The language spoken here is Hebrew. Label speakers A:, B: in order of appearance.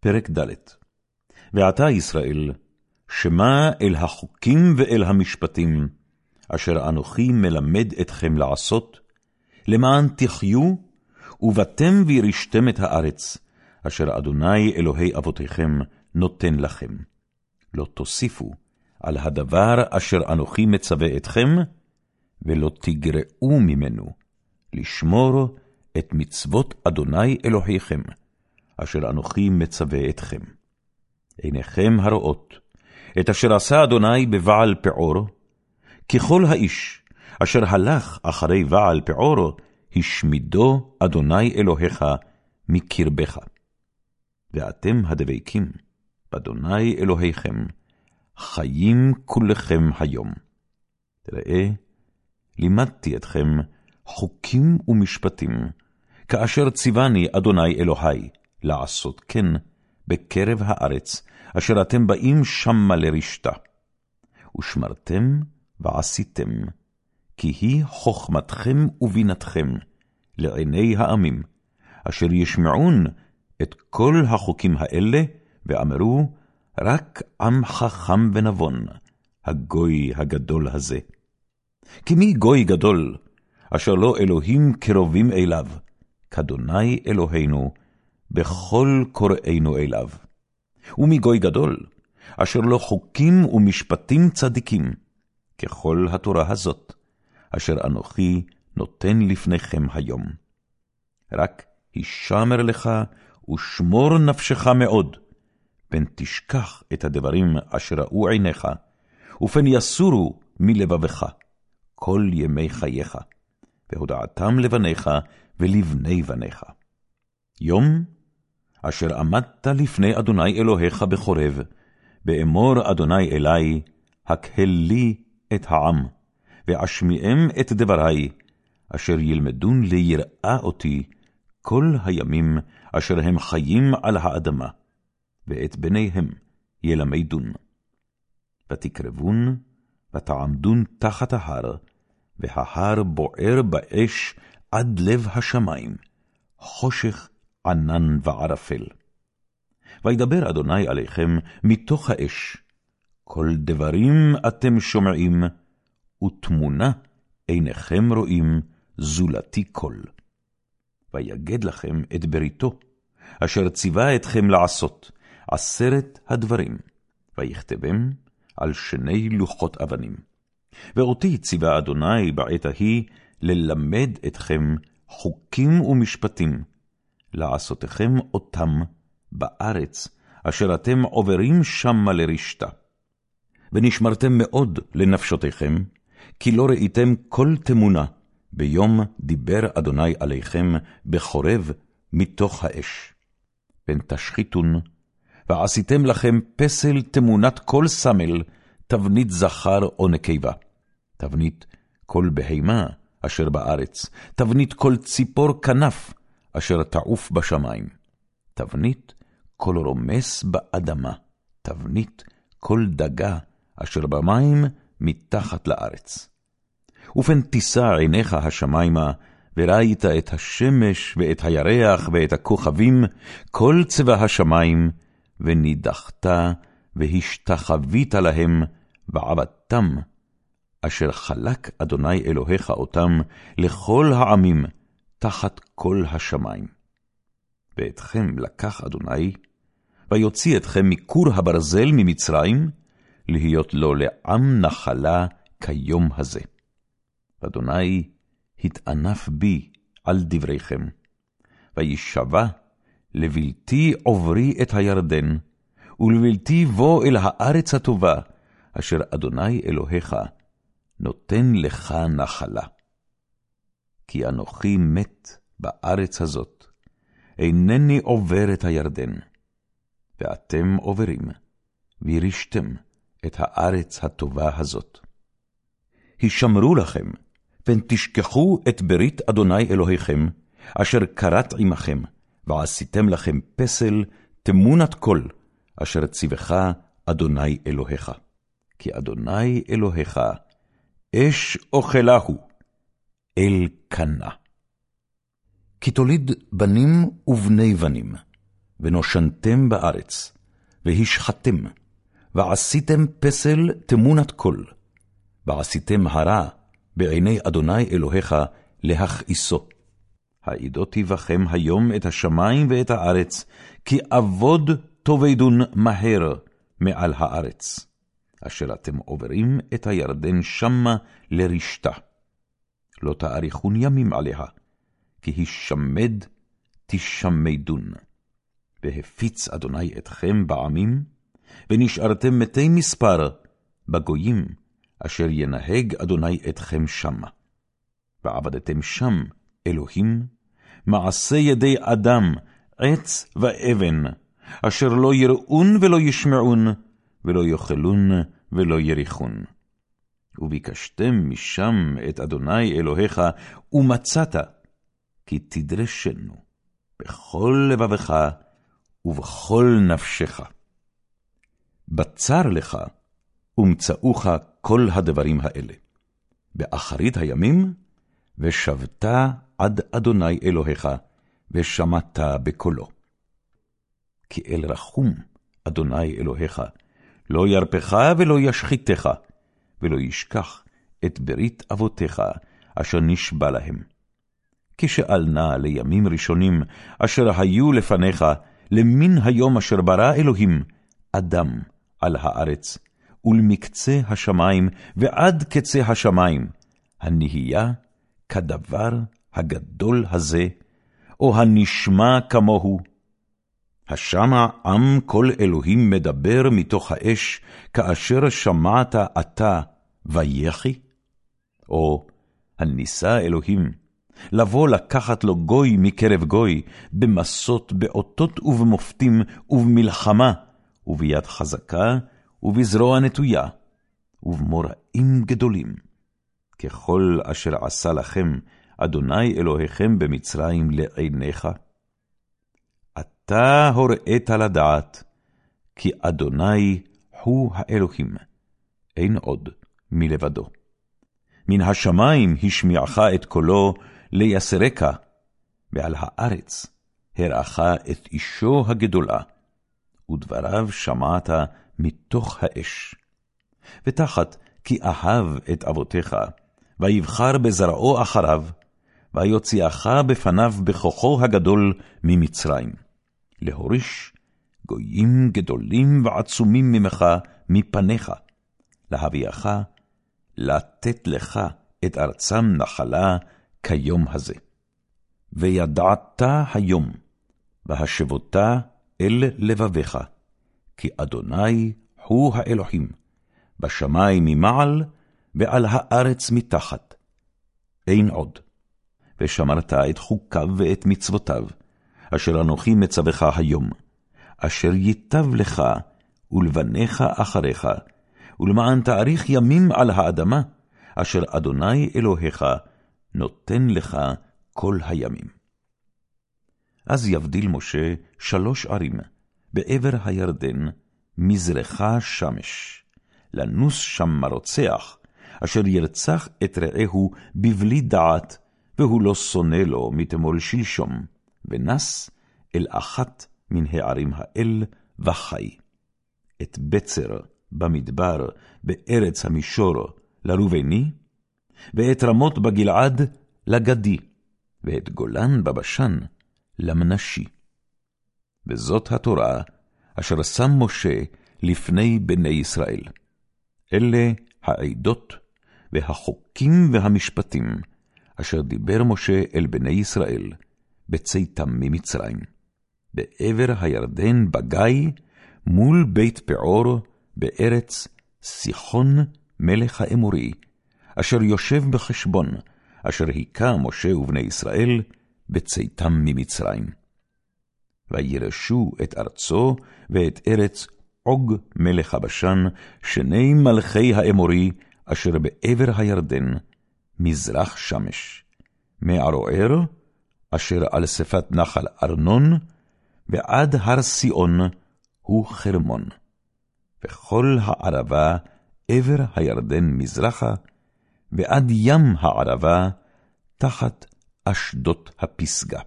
A: פרק ד' ועתה ישראל, שמע אל החוקים ואל המשפטים, אשר אנוכי מלמד אתכם לעשות, למען תחיו, ובאתם וירשתם את הארץ, אשר אדוני אלוהי אבותיכם נותן לכם. לא תוסיפו על הדבר אשר אנוכי מצווה אתכם, ולא תגרעו ממנו, לשמור את מצוות אדוני אלוהיכם, אשר אנוכי מצווה אתכם. עיניכם הרואות, את אשר עשה אדוני בבעל פעור, ככל האיש אשר הלך אחרי בעל פעור, השמידו אדוני אלוהיך מקרבך. ואתם הדבקים באדוני אלוהיכם, חיים כולכם היום. ראה, לימדתי אתכם חוקים ומשפטים, כאשר ציווני אדוני אלוהי, לעשות כן בקרב הארץ, אשר אתם באים שמה לרשתה. ושמרתם ועשיתם, כי היא חוכמתכם ובינתכם לעיני העמים, אשר ישמעון את כל החוקים האלה, ואמרו, רק עם חכם ונבון, הגוי הגדול הזה. כי מי גוי גדול, אשר לא אלוהים קרובים אליו, כאדוני אלוהינו, בכל קוראינו אליו. ומגוי גדול, אשר לו חוקים ומשפטים צדיקים, ככל התורה הזאת, אשר אנוכי נותן לפניכם היום. רק הישמר לך ושמור נפשך מאוד, פן תשכח את הדברים אשר ראו עיניך, ופן יסורו מלבבך כל ימי חייך, והודעתם לבניך ולבני בניך. יום אשר עמדת לפני אדוני אלוהיך בחורב, באמור אדוני אלי, הקהל לי את העם, ואשמיעם את דברי, אשר ילמדון ליראה אותי כל הימים אשר הם חיים על האדמה, ואת בניהם ילמדון. ותקרבון, ותעמדון תחת ההר, וההר בוער באש עד לב השמיים, חושך ענן וערפל. וידבר אדוני עליכם מתוך האש, כל דברים אתם שומעים, ותמונה עיניכם רואים, זולתי קול. ויגד לכם את בריתו, אשר ציווה אתכם לעשות, עשרת הדברים, ויכתבם על שני לוחות אבנים. ואותי ציווה אדוני בעת ההיא ללמד אתכם חוקים ומשפטים, לעשותכם אותם בארץ, אשר אתם עוברים שמה לרשתה. ונשמרתם מאוד לנפשותיכם, כי לא ראיתם כל תמונה, ביום דיבר אדוני עליכם בחורב מתוך האש. פן תשחיתון, ועשיתם לכם פסל תמונת כל סמל, תבנית זכר או נקבה. תבנית כל בהמה אשר בארץ, תבנית כל ציפור כנף, אשר תעוף בשמיים. תבנית כל רומס באדמה, תבנית כל דגה אשר במים מתחת לארץ. ופן תישא עיניך השמיימה, וראית את השמש ואת הירח ואת הכוכבים, כל צבא השמיים, ונידחת והשתחווית להם, ועבדתם, אשר חלק אדוני אלוהיך אותם לכל העמים, תחת כל השמיים. ואתכם לקח אדוני, ויוציא אתכם מכור הברזל ממצרים, להיות לו לעם נחלה כיום הזה. אדוני התענף בי על דבריכם, וישבע לבלתי עוברי את הירדן, ולבלתי בוא אל הארץ הטובה, אשר אדוני אלוהיך נותן לך נחלה. כי אנוכי מת בארץ הזאת, אינני עובר את הירדן, ואתם עוברים, וירשתם את הארץ הטובה הזאת. הישמרו לכם, פן תשכחו את ברית אדוני אלוהיכם, אשר כרת עמכם, ועשיתם לכם פסל תמונת קול, אשר ציווך אדוני אלוהיך. כי אדוני אלוהיך, אש אוכלהו, אל קנה. כי תוליד בנים ובני בנים, ונושנתם בארץ, והשחתם, ועשיתם פסל תמונת קול, ועשיתם הרע בעיני אדוני אלוהיך להכעיסו. העידותי בכם היום את השמים ואת הארץ, כי אבוד תאבדון מהר מעל הארץ, אשר אתם עוברים את הירדן שמה לרשתה. לא תאריכון ימים עליה, כי הישמד תשמדון. והפיץ אדוני אתכם בעמים, ונשארתם מתי מספר בגויים, אשר ינהג אדוני אתכם שמה. ועבדתם שם אלוהים, מעשה ידי אדם, עץ ואבן, אשר לא יראון ולא ישמעון, ולא יאכלון ולא יריחון. וביקשתם משם את אדוני אלוהיך, ומצאת, כי תדרשנו בכל לבבך ובכל נפשך. בצר לך, ומצאוך כל הדברים האלה. באחרית הימים, ושבת עד אדוני אלוהיך, ושמעת בקולו. כי אל רחום אדוני אלוהיך, לא ירפך ולא ישחיתך, ולא ישכח את ברית אבותיך, אשר נשבע להם. כשאל נא לימים ראשונים, אשר היו לפניך, למין היום אשר ברא אלוהים, אדם על הארץ, ולמקצה השמים ועד קצה השמים, הנהיה כדבר הגדול הזה, או הנשמע כמוהו. השמע עם כל אלוהים מדבר מתוך האש, כאשר שמעת אתה ויחי? או הניסה אלוהים, לבוא לקחת לו גוי מקרב גוי, במסות, באותות ובמופתים, ובמלחמה, וביד חזקה, ובזרוע נטויה, ובמוראים גדולים. ככל אשר עשה לכם אדוני אלוהיכם במצרים לעיניך. אתה הוראית לדעת, כי אדוני הוא האלוהים, אין עוד מלבדו. מן השמיים השמיעך את קולו ליסרק, ועל הארץ הראך את אישו הגדולה, ודבריו שמעת מתוך האש. ותחת כי אהב את אבותיך, ויבחר בזרעו אחריו, ויוציאך בפניו בכוחו הגדול ממצרים, להוריש גויים גדולים ועצומים ממך מפניך, להביאך, לתת לך את ארצם נחלה כיום הזה. וידעת היום, והשבותה אל לבביך, כי אדוני הוא האלוהים, בשמיים ממעל, ועל הארץ מתחת. אין עוד. ושמרת את חוקיו ואת מצוותיו, אשר אנוכי מצווך היום, אשר ייטב לך ולבניך אחריך, ולמען תאריך ימים על האדמה, אשר אדוני אלוהיך נותן לך כל הימים. אז יבדיל משה שלוש ערים, בעבר הירדן, מזרחה שמש, לנוס שם מרוצח, אשר ירצח את רעהו בבלי דעת, והוא לא שונא לו מתמול שלשום, ונס אל אחת מן הערים האל וחי. את בצר במדבר, בארץ המישור, לרובני, ואת רמות בגלעד, לגדי, ואת גולן בבשן, למנשי. וזאת התורה אשר שם משה לפני בני ישראל. אלה העדות והחוקים והמשפטים, אשר דיבר משה אל בני ישראל, בצאתם ממצרים, בעבר הירדן בגיא, מול בית פעור, בארץ סיחון מלך האמורי, אשר יושב בחשבון, אשר היכה משה ובני ישראל, בצאתם ממצרים. וירשו את ארצו ואת ארץ עוג מלך הבשן, שני מלכי האמורי, אשר בעבר הירדן, מזרח שמש, מערוער, אשר על שפת נחל ארנון, ועד הר סיעון הוא חרמון. וכל הערבה עבר הירדן מזרחה, ועד ים הערבה, תחת אשדות הפסגה.